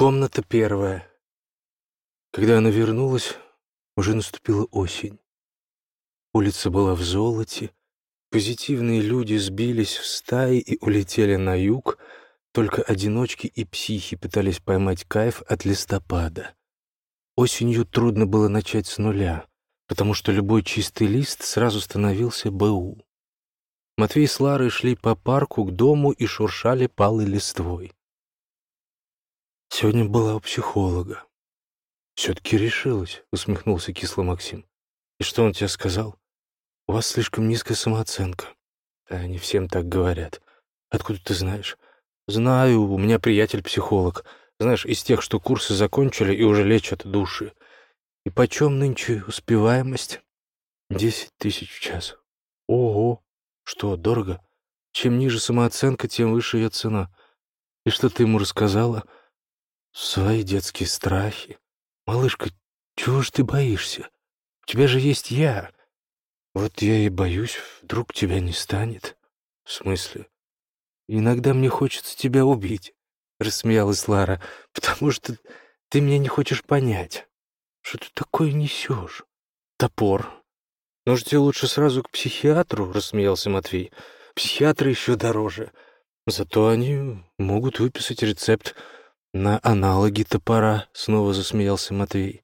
Комната первая. Когда она вернулась, уже наступила осень. Улица была в золоте, позитивные люди сбились в стаи и улетели на юг, только одиночки и психи пытались поймать кайф от листопада. Осенью трудно было начать с нуля, потому что любой чистый лист сразу становился БУ. Матвей с Ларой шли по парку к дому и шуршали палой листвой. Сегодня была у психолога. «Все-таки решилась», — усмехнулся кисло Максим. «И что он тебе сказал? У вас слишком низкая самооценка». «Да они всем так говорят. Откуда ты знаешь?» «Знаю, у меня приятель-психолог. Знаешь, из тех, что курсы закончили и уже лечат души. И почем нынче успеваемость?» «Десять тысяч в час». «Ого! Что, дорого? Чем ниже самооценка, тем выше ее цена. И что ты ему рассказала?» «Свои детские страхи. Малышка, чего ж ты боишься? У тебя же есть я. Вот я и боюсь, вдруг тебя не станет». «В смысле?» «Иногда мне хочется тебя убить», — рассмеялась Лара, «потому что ты меня не хочешь понять. Что ты такое несешь? Топор. Может, тебе лучше сразу к психиатру?» — рассмеялся Матвей. «Психиатры еще дороже. Зато они могут выписать рецепт «На аналоги топора», — снова засмеялся Матвей.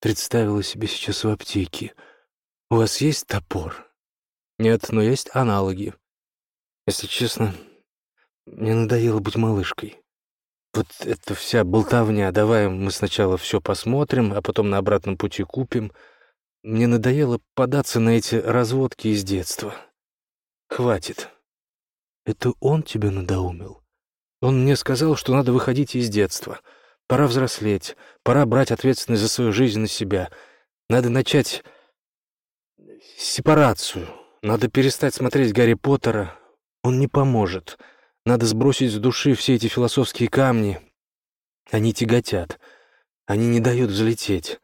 Представила себе сейчас в аптеке. «У вас есть топор?» «Нет, но есть аналоги. Если честно, мне надоело быть малышкой. Вот эта вся болтовня, давай мы сначала все посмотрим, а потом на обратном пути купим. Мне надоело податься на эти разводки из детства. Хватит. Это он тебя надоумил? Он мне сказал, что надо выходить из детства. Пора взрослеть, пора брать ответственность за свою жизнь на себя. Надо начать сепарацию. Надо перестать смотреть Гарри Поттера. Он не поможет. Надо сбросить с души все эти философские камни. Они тяготят. Они не дают взлететь.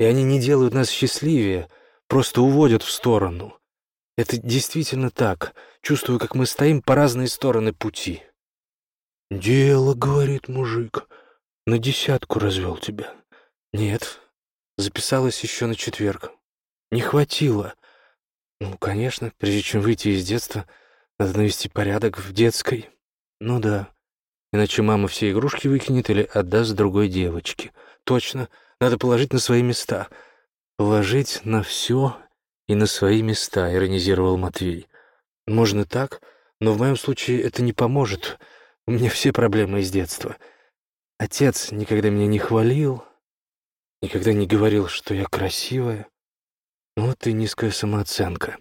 И они не делают нас счастливее, просто уводят в сторону. Это действительно так. Чувствую, как мы стоим по разные стороны пути. «Дело, — говорит мужик, — на десятку развел тебя». «Нет, записалась еще на четверг. Не хватило». «Ну, конечно, прежде чем выйти из детства, надо навести порядок в детской». «Ну да, иначе мама все игрушки выкинет или отдаст другой девочке». «Точно, надо положить на свои места». «Положить на все и на свои места», — иронизировал Матвей. «Можно так, но в моем случае это не поможет». У меня все проблемы из детства. Отец никогда меня не хвалил, никогда не говорил, что я красивая. Вот и низкая самооценка.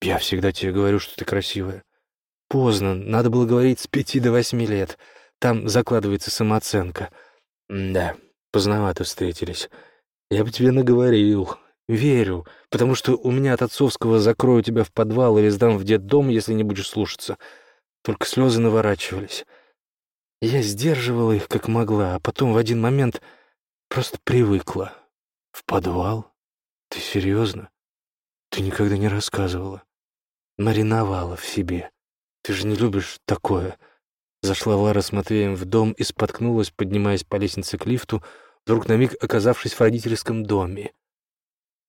Я всегда тебе говорю, что ты красивая. Поздно, надо было говорить с пяти до восьми лет. Там закладывается самооценка. да, поздновато встретились. Я бы тебе наговорил. Верю, потому что у меня от отцовского закрою тебя в подвал или сдам в детдом, если не будешь слушаться. Только слезы наворачивались. Я сдерживала их как могла, а потом в один момент просто привыкла. В подвал? Ты серьезно? Ты никогда не рассказывала. Мариновала в себе. Ты же не любишь такое. Зашла Лара с Матвеем в дом и споткнулась, поднимаясь по лестнице к лифту, вдруг на миг оказавшись в родительском доме.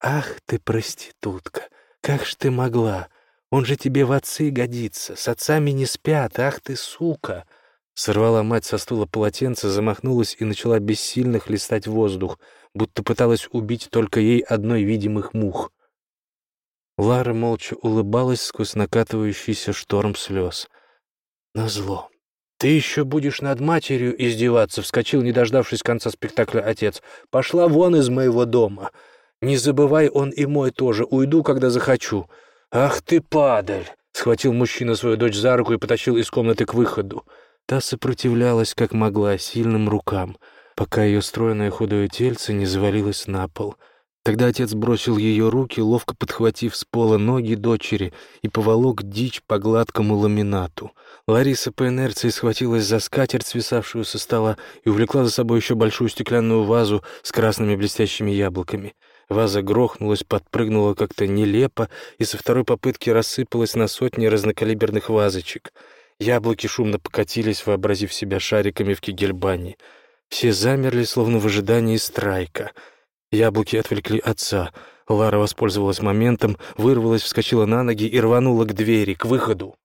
«Ах ты, проститутка! Как ж ты могла? Он же тебе в отцы годится, с отцами не спят, ах ты, сука!» Сорвала мать со стула полотенце, замахнулась и начала бессильно хлестать воздух, будто пыталась убить только ей одной видимых мух. Лара молча улыбалась сквозь накатывающийся шторм слез. Назло. «Ты еще будешь над матерью издеваться», — вскочил, не дождавшись конца спектакля отец. «Пошла вон из моего дома. Не забывай, он и мой тоже. Уйду, когда захочу». «Ах ты, падаль!» — схватил мужчина свою дочь за руку и потащил из комнаты к выходу. Та сопротивлялась как могла сильным рукам, пока ее стройное худое тельце не завалилось на пол. Тогда отец бросил ее руки, ловко подхватив с пола ноги дочери, и поволок дичь по гладкому ламинату. Лариса по инерции схватилась за скатерть, свисавшую со стола, и увлекла за собой еще большую стеклянную вазу с красными блестящими яблоками. Ваза грохнулась, подпрыгнула как-то нелепо и со второй попытки рассыпалась на сотни разнокалиберных вазочек — Яблоки шумно покатились, вообразив себя шариками в кигельбане. Все замерли, словно в ожидании страйка. Яблоки отвлекли отца. Лара воспользовалась моментом, вырвалась, вскочила на ноги и рванула к двери, к выходу.